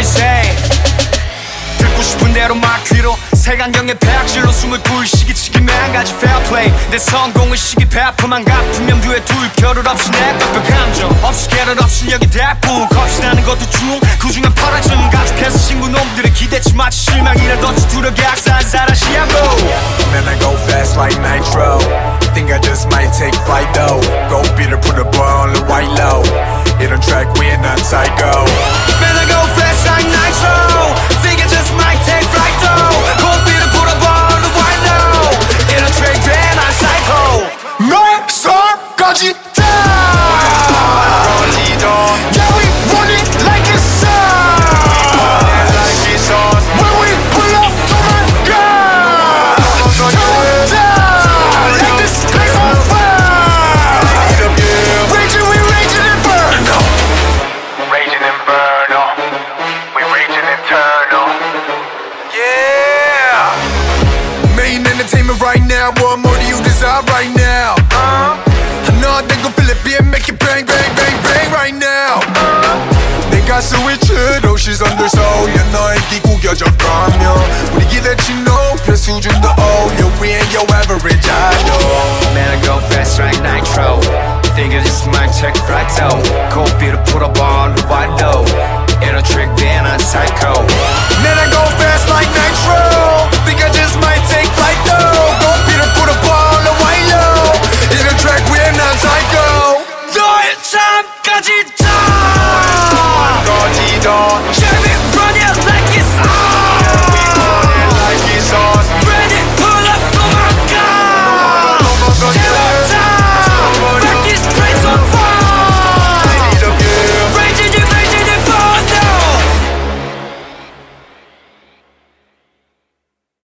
say. 듣고 싶은 대로 막 귀로 세간경의 배악질로 숨을 불시기 치기면 한 가지 fair 내 성공은 시기 배아픔만 같으면 뷰에 둘 겨를 없이 내 뼈뼈 감정 없이 깨를 없이 여기 대부 겁이 나는 것도 중 그중에 파라즘 가족해서 친구 놈들의 기대치 마치 실망이라도 두려게 악사한 사라시야고. Man I go fast like nitro. Think I just might take flight though? Go beat her put a boy on the white low. 이런 track we're not psycho. now. What more do you desire right now? Uh, I know they gon' feel it, be make it bang, bang, bang, bang right now. 내가 스위치 도시 선들서울려 너의 귀 구겨져 가면 우리 기대치 높여 수준도 올려 We ain't your average idol Man, I go fast like nitro Think I just might take flight though Cold beat and put a ball on the white low In a trick, then I'm psycho